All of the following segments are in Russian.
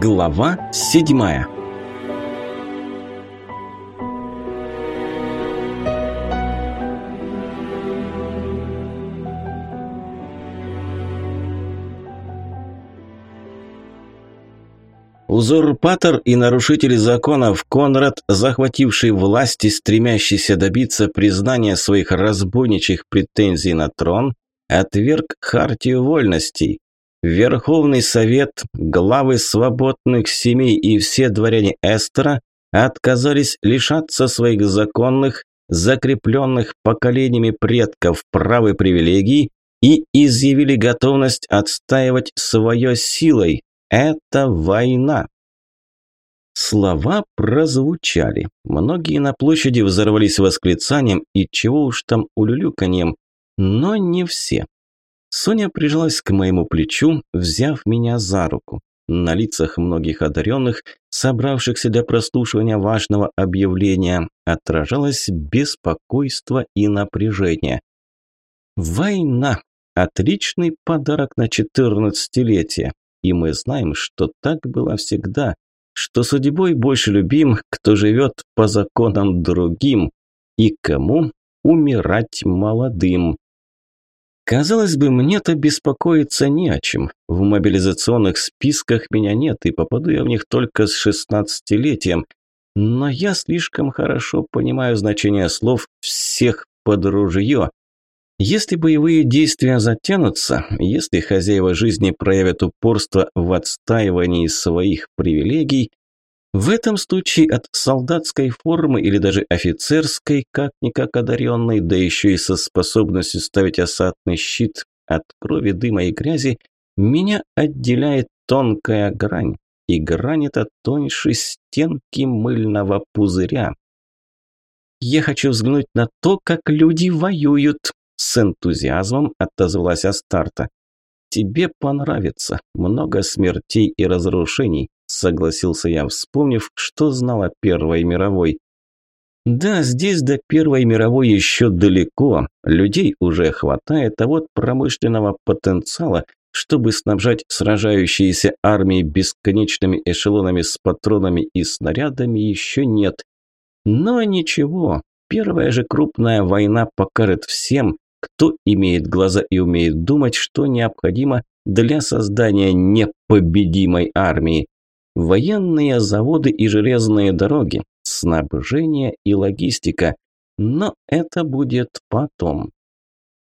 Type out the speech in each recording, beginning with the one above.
Глава седьмая Узурпатор и нарушитель законов Конрад, захвативший власть и стремящийся добиться признания своих разбойничьих претензий на трон, отверг хартию вольностей. Верховный совет, главы свободных семей и все дворяне Эстера отказались лишаться своих законных, закрепленных поколениями предков прав и привилегий и изъявили готовность отстаивать свое силой, это война. Слова прозвучали. Многие на площади взорвались восклицанием и чего уж там улюлюканьем, но не все. Соня прижалась к моему плечу, взяв меня за руку. На лицах многих одаренных, собравшихся для прослушивания важного объявления, отражалось беспокойство и напряжение. Война – отличный подарок на четырнадцатилетие. И мы знаем, что так было всегда, что судьбой больше любим, кто живет по законам другим, и кому умирать молодым. Казалось бы, мне-то беспокоиться не о чем. В мобилизационных списках меня нет, и попаду я в них только с шестнадцатилетием. Но я слишком хорошо понимаю значение слов «всех под ружье», если боевые действия затянутся, если хозяева жизни проявят упорство в отстаивании своих привилегий, в этом случае от солдатской формы или даже офицерской, как-никак одаренной, да еще и со способностью ставить осадный щит от крови, дыма и грязи, меня отделяет тонкая грань, и грань эта тоньше стенки мыльного пузыря. Я хочу взглянуть на то, как люди воюют, с энтузиазмом отозвалась Астарта. «Тебе понравится. Много смертей и разрушений», – согласился я, вспомнив, что знал о Первой мировой. «Да, здесь до Первой мировой еще далеко. Людей уже хватает, а вот промышленного потенциала, чтобы снабжать сражающиеся армии бесконечными эшелонами с патронами и снарядами, еще нет. Но ничего, первая же крупная война покажет всем, кто имеет глаза и умеет думать, что необходимо для создания непобедимой армии. Военные заводы и железные дороги, снабжение и логистика. Но это будет потом.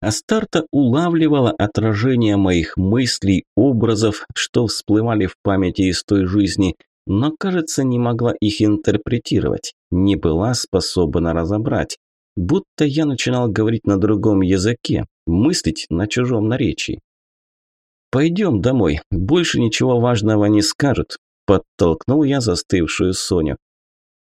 Астарта улавливала отражение моих мыслей, образов, что всплывали в памяти из той жизни, но, кажется, не могла их интерпретировать, не была способна разобрать будто я начинал говорить на другом языке, мыслить на чужом наречии. «Пойдем домой, больше ничего важного не скажут», – подтолкнул я застывшую Соню.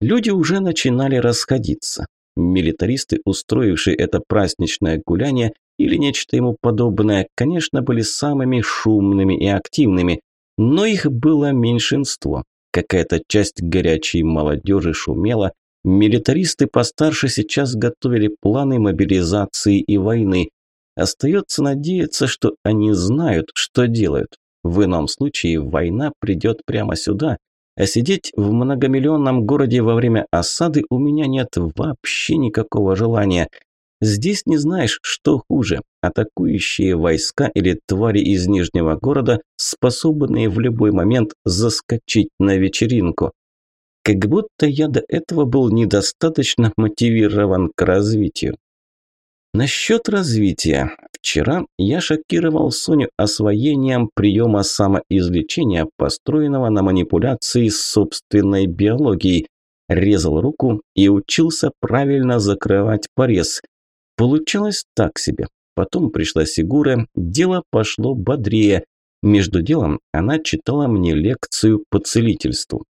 Люди уже начинали расходиться. Милитаристы, устроившие это праздничное гуляние или нечто ему подобное, конечно, были самыми шумными и активными, но их было меньшинство. Какая-то часть горячей молодежи шумела, Милитаристы постарше сейчас готовили планы мобилизации и войны. Остается надеяться, что они знают, что делают. В ином случае война придет прямо сюда, а сидеть в многомиллионном городе во время осады у меня нет вообще никакого желания. Здесь не знаешь, что хуже – атакующие войска или твари из Нижнего города, способные в любой момент заскочить на вечеринку как будто я до этого был недостаточно мотивирован к развитию. Насчет развития. Вчера я шокировал Соню освоением приема самоизлечения, построенного на манипуляции с собственной биологией. Резал руку и учился правильно закрывать порез. Получилось так себе. Потом пришла Сигура, дело пошло бодрее. Между делом она читала мне лекцию по целительству.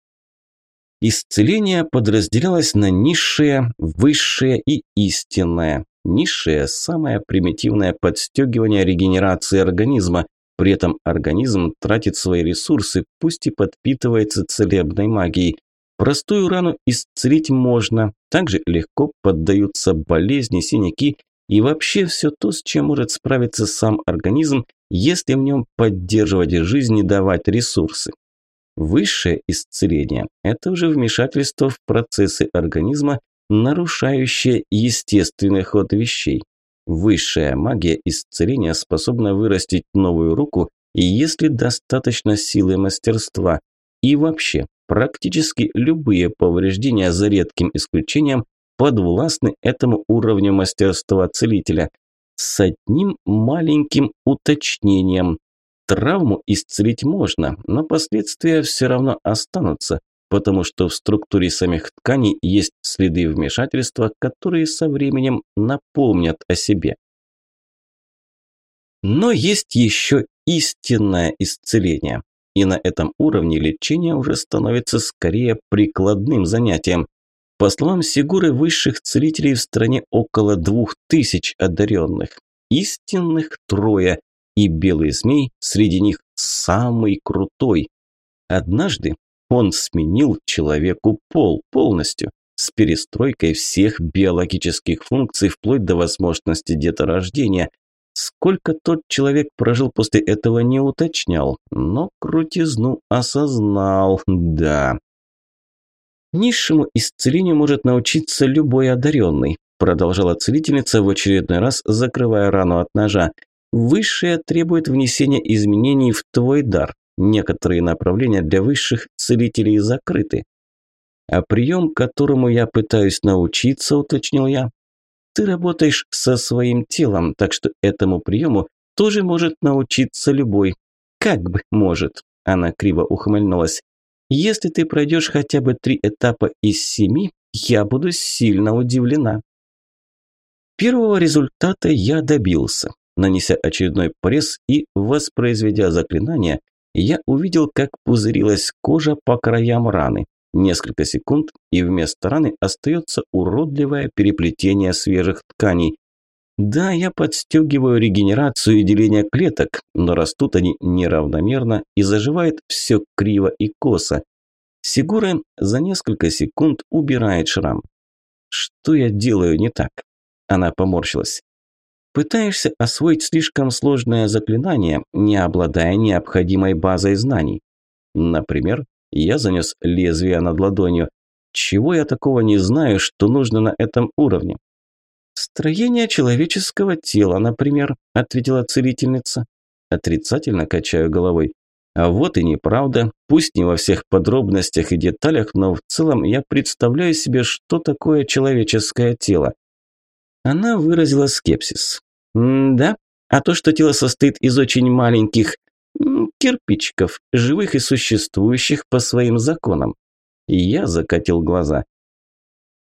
Исцеление подразделялось на низшее, высшее и истинное. Низшее – самое примитивное подстегивание регенерации организма. При этом организм тратит свои ресурсы, пусть и подпитывается целебной магией. Простую рану исцелить можно, также легко поддаются болезни, синяки и вообще все то, с чем может справиться сам организм, если в нем поддерживать жизнь и давать ресурсы. Высшее исцеление – это уже вмешательство в процессы организма, нарушающее естественный ход вещей. Высшая магия исцеления способна вырастить новую руку, если достаточно силы мастерства. И вообще, практически любые повреждения, за редким исключением, подвластны этому уровню мастерства целителя. С одним маленьким уточнением. Травму исцелить можно, но последствия все равно останутся, потому что в структуре самих тканей есть следы вмешательства, которые со временем напомнят о себе. Но есть еще истинное исцеление. И на этом уровне лечение уже становится скорее прикладным занятием. По словам Сигуры, высших целителей в стране около двух тысяч одаренных. Истинных трое, и белый змей среди них самый крутой. Однажды он сменил человеку пол полностью, с перестройкой всех биологических функций вплоть до возможности деторождения. Сколько тот человек прожил после этого не уточнял, но крутизну осознал, да. Низшему исцелению может научиться любой одаренный, продолжала целительница в очередной раз, закрывая рану от ножа. Высшее требует внесения изменений в твой дар. Некоторые направления для высших целителей закрыты. А прием, которому я пытаюсь научиться, уточнил я. Ты работаешь со своим телом, так что этому приему тоже может научиться любой. Как бы может. Она криво ухмыльнулась. Если ты пройдешь хотя бы три этапа из семи, я буду сильно удивлена. Первого результата я добился. Нанеся очередной порез и воспроизведя заклинание, я увидел, как пузырилась кожа по краям раны. Несколько секунд, и вместо раны остается уродливое переплетение свежих тканей. Да, я подстегиваю регенерацию и деление клеток, но растут они неравномерно и заживает все криво и косо. Сигура за несколько секунд убирает шрам. Что я делаю не так? Она поморщилась. Пытаешься освоить слишком сложное заклинание, не обладая необходимой базой знаний. Например, я занес лезвие над ладонью. Чего я такого не знаю, что нужно на этом уровне? «Строение человеческого тела, например», – ответила целительница. Отрицательно качаю головой. А вот и неправда, пусть не во всех подробностях и деталях, но в целом я представляю себе, что такое человеческое тело. Она выразила скепсис. «Да, а то, что тело состоит из очень маленьких кирпичиков, живых и существующих по своим законам». Я закатил глаза.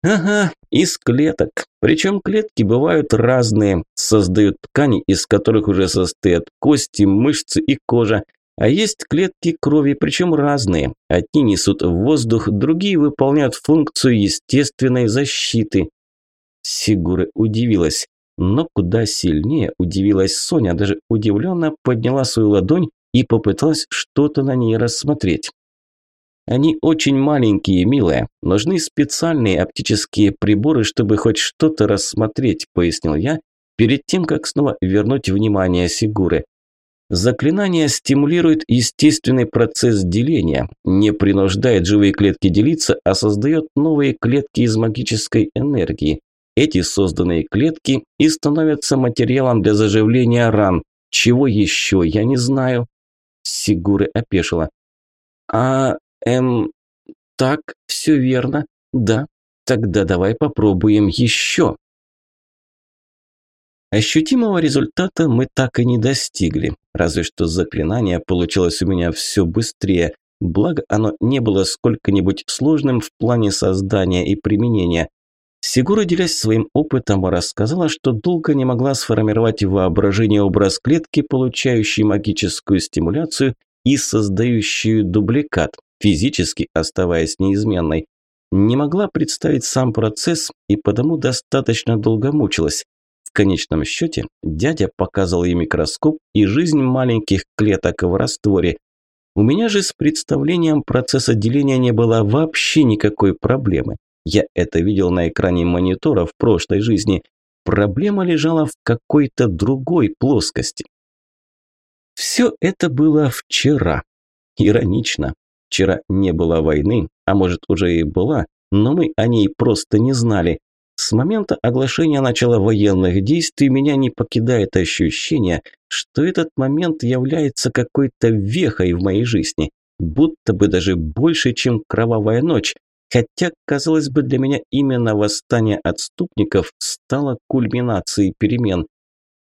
Ага, из клеток. Причем клетки бывают разные, создают ткани, из которых уже состоят кости, мышцы и кожа. А есть клетки крови, причем разные. Одни несут воздух, другие выполняют функцию естественной защиты. Сигура удивилась. Но куда сильнее удивилась Соня, даже удивленно подняла свою ладонь и попыталась что-то на ней рассмотреть. Они очень маленькие, милая. Нужны специальные оптические приборы, чтобы хоть что-то рассмотреть, пояснил я, перед тем, как снова вернуть внимание Сигуры. Заклинание стимулирует естественный процесс деления, не принуждает живые клетки делиться, а создает новые клетки из магической энергии. Эти созданные клетки и становятся материалом для заживления ран. Чего еще, я не знаю. Сигуры опешила. А, эм, так, все верно. Да, тогда давай попробуем еще. Ощутимого результата мы так и не достигли, разве что заклинание получилось у меня все быстрее, благо оно не было сколько-нибудь сложным в плане создания и применения. Сигура, делясь своим опытом, рассказала, что долго не могла сформировать в воображении образ клетки, получающей магическую стимуляцию и создающую дубликат, физически оставаясь неизменной. Не могла представить сам процесс и потому достаточно долго мучилась. В конечном счете дядя показал ей микроскоп и жизнь маленьких клеток в растворе. У меня же с представлением процесса деления не было вообще никакой проблемы. Я это видел на экране монитора в прошлой жизни. Проблема лежала в какой-то другой плоскости. Все это было вчера. Иронично. Вчера не было войны, а может уже и была, но мы о ней просто не знали. С момента оглашения начала военных действий меня не покидает ощущение, что этот момент является какой-то вехой в моей жизни, будто бы даже больше, чем кровавая ночь, хотя, казалось бы, для меня именно восстание отступников стало кульминацией перемен.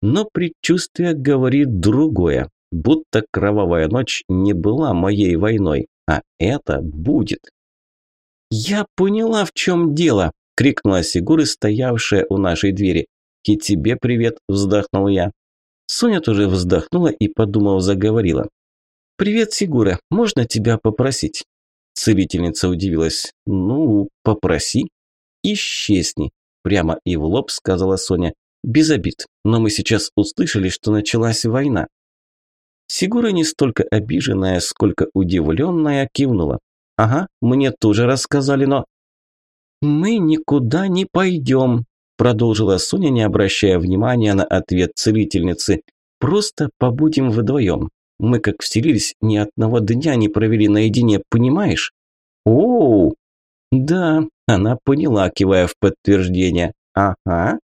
Но предчувствие говорит другое, будто кровавая ночь не была моей войной, а это будет. «Я поняла, в чем дело!» – крикнула Сигуры, стоявшая у нашей двери. «И тебе привет!» – вздохнул я. Соня тоже вздохнула и, подумав, заговорила. «Привет, Сигура, можно тебя попросить?» Целительница удивилась. «Ну, попроси». «Исчезни», – прямо и в лоб сказала Соня. «Без обид, но мы сейчас услышали, что началась война». Сигура не столько обиженная, сколько удивленная кивнула. «Ага, мне тоже рассказали, но...» «Мы никуда не пойдем», – продолжила Соня, не обращая внимания на ответ целительницы. «Просто побудем вдвоем. Мы как вселились, ни одного дня не провели наедине, понимаешь?» «Оу!» «Да», – она поняла, кивая в подтверждение. «Ага».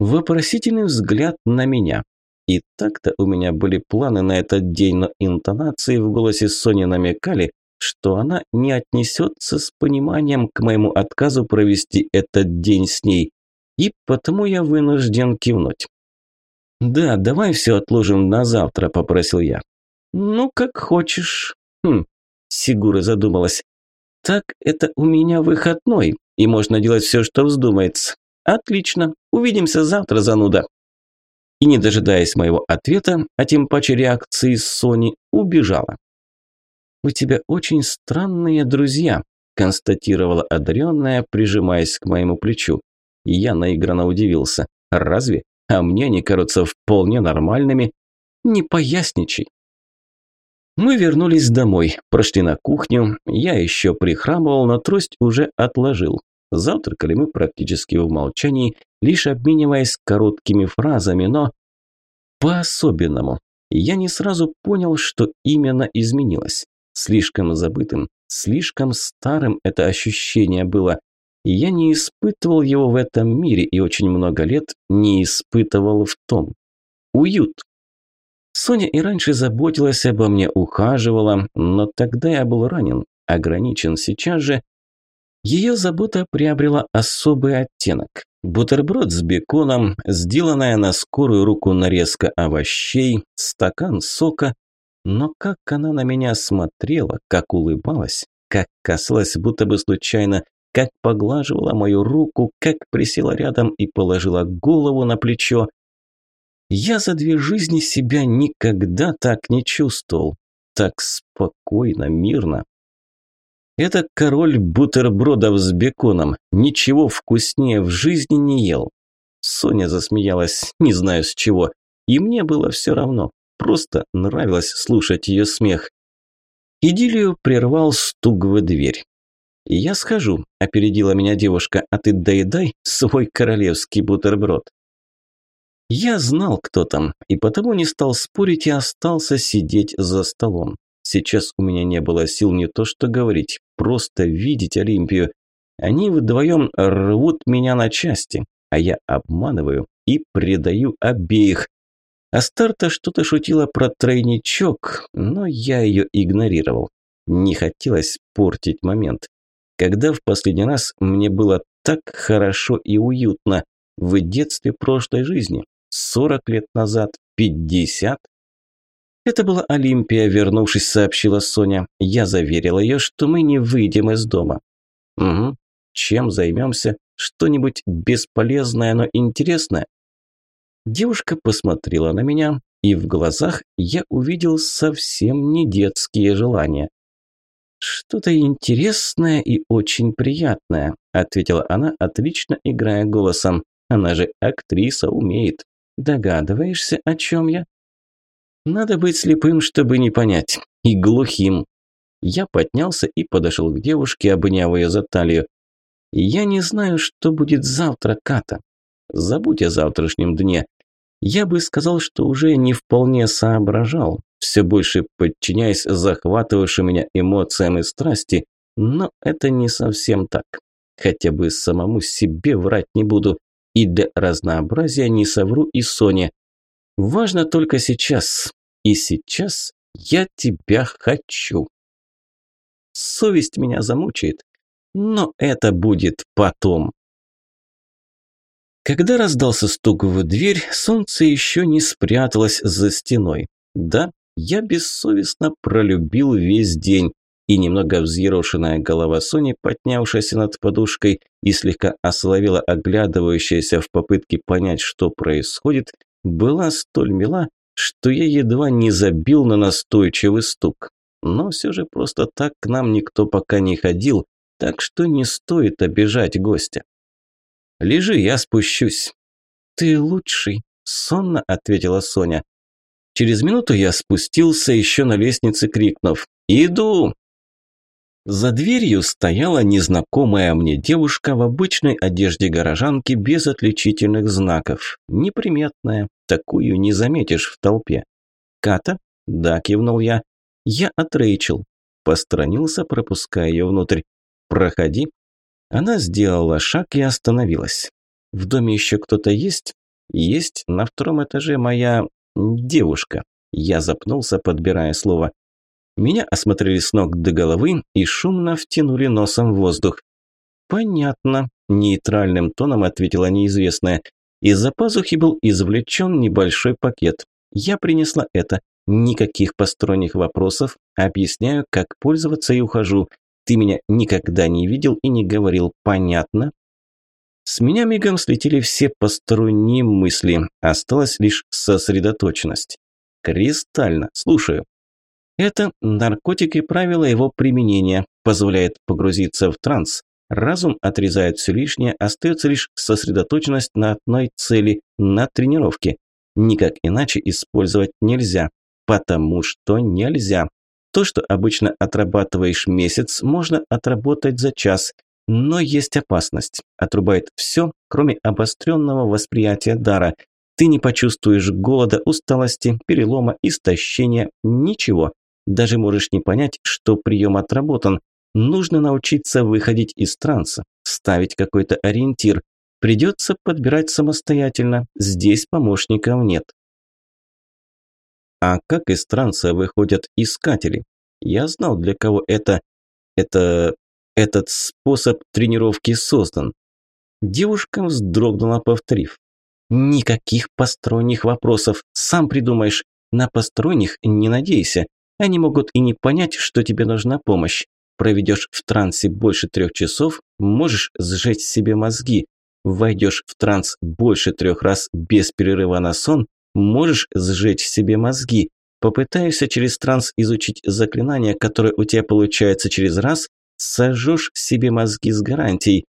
Вопросительный взгляд на меня. И так-то у меня были планы на этот день, но интонации в голосе Сони намекали, что она не отнесется с пониманием к моему отказу провести этот день с ней, и потому я вынужден кивнуть. «Да, давай все отложим на завтра», – попросил я. «Ну, как хочешь». «Хм», – Сигура задумалась. «Так это у меня выходной, и можно делать все, что вздумается. Отлично, увидимся завтра, зануда». И не дожидаясь моего ответа, а тем паче реакции Сони, убежала. «У тебя очень странные друзья», – констатировала одаренная, прижимаясь к моему плечу. Я наигранно удивился. «Разве? А мне они кажутся вполне нормальными. Не поясничай». Мы вернулись домой, прошли на кухню. Я еще прихрамывал, но трость уже отложил. Завтракали мы практически в молчании, лишь обмениваясь короткими фразами, но по-особенному. Я не сразу понял, что именно изменилось. Слишком забытым, слишком старым это ощущение было. Я не испытывал его в этом мире и очень много лет не испытывал в том. Уют. Соня и раньше заботилась обо мне, ухаживала, но тогда я был ранен, ограничен. Сейчас же ее забота приобрела особый оттенок. Бутерброд с беконом, сделанная на скорую руку нарезка овощей, стакан сока, но как она на меня смотрела, как улыбалась, как касалась будто бы случайно, как поглаживала мою руку, как присела рядом и положила голову на плечо. Я за две жизни себя никогда так не чувствовал. Так спокойно, мирно. Это король бутербродов с беконом. Ничего вкуснее в жизни не ел. Соня засмеялась, не знаю с чего. И мне было все равно. Просто нравилось слушать ее смех. Идиллию прервал стук в дверь. «Я схожу», – опередила меня девушка, – «а ты доедай свой королевский бутерброд». Я знал, кто там, и потому не стал спорить и остался сидеть за столом. Сейчас у меня не было сил не то что говорить, просто видеть Олимпию. Они вдвоем рвут меня на части, а я обманываю и предаю обеих, Астарта что-то шутила про тройничок, но я ее игнорировал. Не хотелось портить момент. Когда в последний раз мне было так хорошо и уютно? В детстве прошлой жизни? 40 лет назад? 50? Это была Олимпия, вернувшись, сообщила Соня. Я заверила ее, что мы не выйдем из дома. Угу. Чем займемся? Что-нибудь бесполезное, но интересное? Девушка посмотрела на меня, и в глазах я увидел совсем не детские желания. «Что-то интересное и очень приятное», – ответила она, отлично играя голосом. «Она же актриса, умеет. Догадываешься, о чем я?» «Надо быть слепым, чтобы не понять. И глухим». Я поднялся и подошел к девушке, обняв ее за талию. «Я не знаю, что будет завтра, Ката. Забудь о завтрашнем дне. Я бы сказал, что уже не вполне соображал. Все больше подчиняясь захватывавшим меня эмоциям и страсти, но это не совсем так. Хотя бы самому себе врать не буду, и для разнообразия не совру и Соне. Важно только сейчас, и сейчас я тебя хочу. Совесть меня замучает, но это будет потом. Когда раздался стук в дверь, солнце еще не спряталось за стеной. Да, я бессовестно пролюбил весь день, и немного взъерошенная голова Сони, поднявшаяся над подушкой и слегка ословила оглядывающаяся в попытке понять, что происходит, была столь мила, что я едва не забил на настойчивый стук. Но все же просто так к нам никто пока не ходил, так что не стоит обижать гостя. «Лежи, я спущусь». «Ты лучший», – сонно ответила Соня. Через минуту я спустился еще на лестнице, крикнув «Иду!». За дверью стояла незнакомая мне девушка в обычной одежде горожанки без отличительных знаков. Неприметная, такую не заметишь в толпе. «Ката?» – да, кивнул я. «Я от Рэйчел». Посторонился, пропуская ее внутрь. «Проходи». Она сделала шаг и остановилась. «В доме еще кто-то есть?» «Есть. На втором этаже моя... девушка». Я запнулся, подбирая слово. Меня осмотрели с ног до головы и шумно втянули носом в воздух. «Понятно», – нейтральным тоном ответила неизвестная. Из-за пазухи был извлечен небольшой пакет. Я принесла это. Никаких посторонних вопросов. Объясняю, как пользоваться и ухожу. Ты меня никогда не видел и не говорил. Понятно? С меня мигом слетели все посторонние мысли. Осталась лишь сосредоточенность. Кристально. Слушаю. Это наркотик и правила его применения, позволяет погрузиться в транс. Разум отрезает все лишнее, остается лишь сосредоточенность на одной цели – на тренировке. Никак иначе использовать нельзя, потому что нельзя. То, что обычно отрабатываешь месяц, можно отработать за час, но есть опасность. Отрубает все, кроме обостренного восприятия дара. Ты не почувствуешь голода, усталости, перелома, истощения, ничего. Даже можешь не понять, что прием отработан. Нужно научиться выходить из транса, ставить какой-то ориентир. Придется подбирать самостоятельно. Здесь помощников нет. А как из транса выходят искатели? Я знал, для кого это... Это... Этот способ тренировки создан. Девушка вздрогнула, повторив. Никаких посторонних вопросов. Сам придумаешь. На посторонних не надейся. Они могут и не понять, что тебе нужна помощь. Проведешь в трансе больше трех часов, можешь сжечь себе мозги. Войдешь в транс больше трех раз без перерыва на сон, можешь сжечь себе мозги. Попытаешься через транс изучить заклинание, которое у тебя получается через раз, сожжешь себе мозги с гарантией.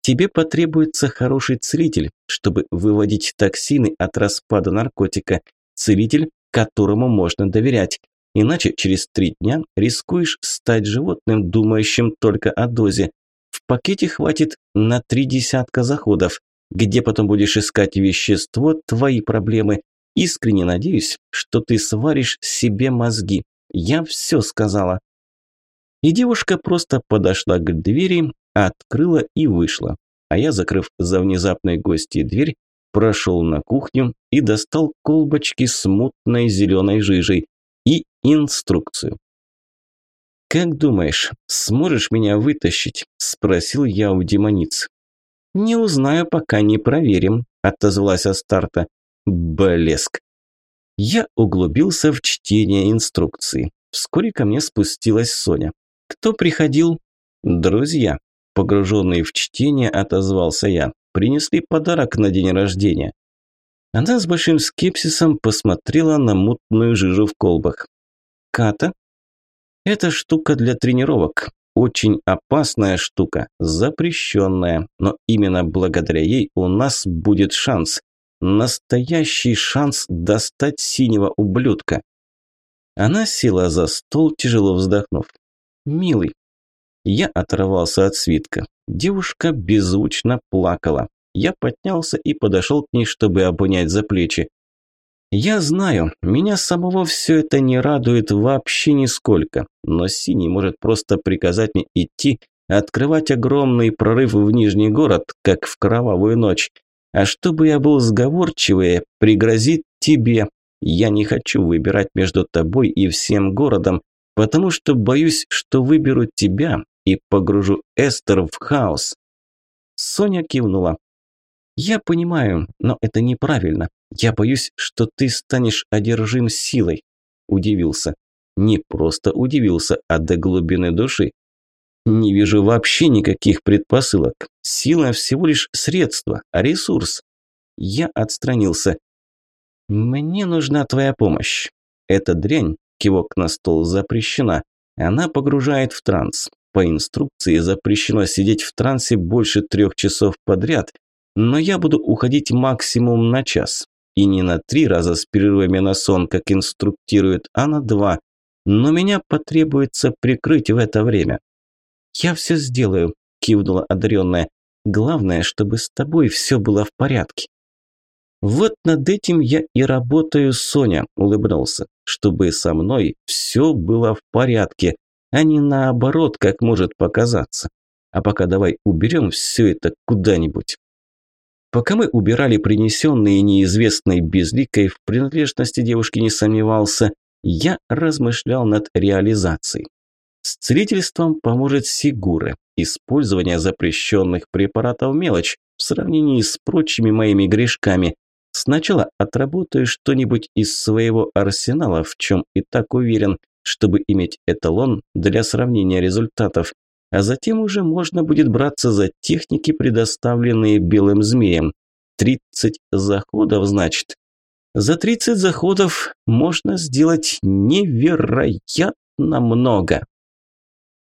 Тебе потребуется хороший целитель, чтобы выводить токсины от распада наркотика. Целитель, которому можно доверять. Иначе через три дня рискуешь стать животным, думающим только о дозе. В пакете хватит на три десятка заходов. Где потом будешь искать вещество – твои проблемы. Искренне надеюсь, что ты сваришь себе мозги. Я все сказала. И девушка просто подошла к двери, открыла и вышла. А я, закрыв за внезапной гостьей дверь, прошел на кухню и достал колбочки с мутной зеленой жижей и инструкцию. «Как думаешь, сможешь меня вытащить?» – спросил я у демониц. «Не узнаю, пока не проверим», – отозвалась Астарта. Блеск. Я углубился в чтение инструкции. Вскоре ко мне спустилась Соня. «Кто приходил?» «Друзья». Погруженный в чтение, отозвался я. «Принесли подарок на день рождения». Она с большим скепсисом посмотрела на мутную жижу в колбах. «Ката?» «Это штука для тренировок. Очень опасная штука, запрещенная, но именно благодаря ей у нас будет шанс. Настоящий шанс достать синего ублюдка». Она села за стол, тяжело вздохнув. «Милый». Я оторвался от свитка. Девушка беззвучно плакала. Я поднялся и подошел к ней, чтобы обнять за плечи. Я знаю, меня самого все это не радует вообще нисколько, но Синий может просто приказать мне идти, открывать огромный прорыв в Нижний город, как в кровавую ночь. А чтобы я был сговорчивее, пригрозит тебе. Я не хочу выбирать между тобой и всем городом, потому что боюсь, что выберу тебя и погружу Эстер в хаос. Соня кивнула. Я понимаю, но это неправильно. Я боюсь, что ты станешь одержим силой. Удивился. Не просто удивился, а до глубины души. Не вижу вообще никаких предпосылок. Сила всего лишь средство, а ресурс. Я отстранился. Мне нужна твоя помощь. Эта дрянь, кивок на стол, запрещена. Она погружает в транс. По инструкции запрещено сидеть в трансе больше трех часов подряд, но я буду уходить максимум на час. И не на три раза с перерывами на сон, как инструктируют, а на два. Но меня потребуется прикрыть в это время. «Я все сделаю», – кивнула одаренная. «Главное, чтобы с тобой все было в порядке». «Вот над этим я и работаю, Соня», – улыбнулся, – «чтобы со мной все было в порядке, а не наоборот, как может показаться. А пока давай уберем все это куда-нибудь». Пока мы убирали принесенные неизвестной безликой, в принадлежности девушки не сомневался, я размышлял над реализацией. С целительством поможет Сигуры. Использование запрещенных препаратов – мелочь в сравнении с прочими моими грешками. Сначала отработаю что-нибудь из своего арсенала, в чем и так уверен, чтобы иметь эталон для сравнения результатов а затем уже можно будет браться за техники, предоставленные белым змеем. 30 заходов, значит. За 30 заходов можно сделать невероятно много.